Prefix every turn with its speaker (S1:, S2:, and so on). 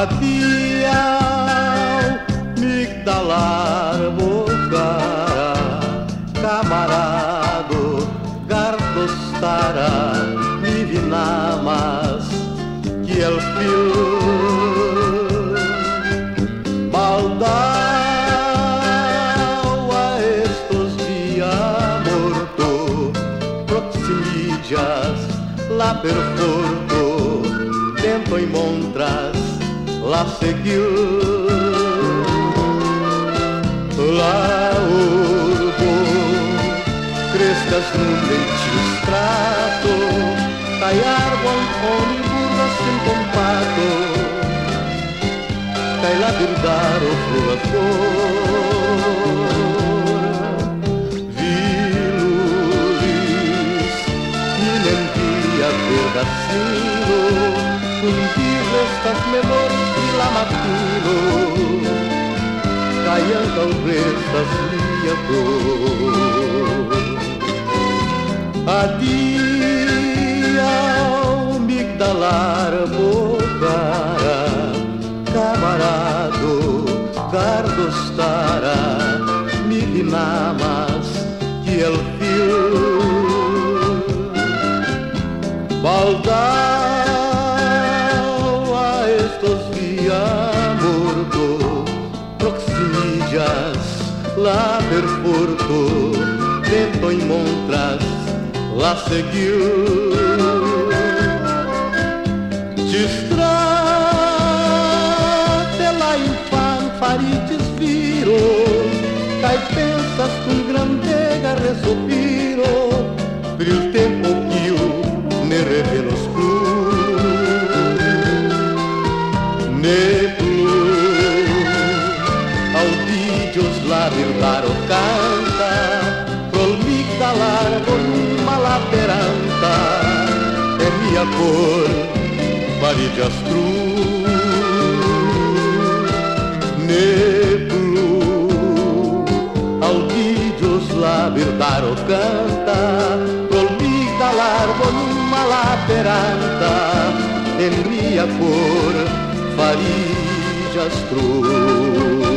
S1: Adiau, migdalar bocara, camarado, gardostara, mi vinamas, que el fil Maldau a estos dias morto, proximillas, la perforto, tempo em montras, la seguiu. La urbo, crescas num leite estrato, talhar boncone, burras sem compacto, cai lá verdar o flor. Viluris, minentia pedacinho, un estas memórias de la matino, caian restas minha dor. Adio, migdalar bocara, camarado, gardostara, milinamas, que el fil. La perforto, vento em montras, la seguiu. Distrate la infan farites viro, cai pensas com grandega respiro, per il tempo io ne revelo scuro, ne verdaro canta, col migdalar con uma laperanta, e mia cor varige astru, ne blu, audígios la canta, col migdalar con uma laperanta, en mia cor varige astru.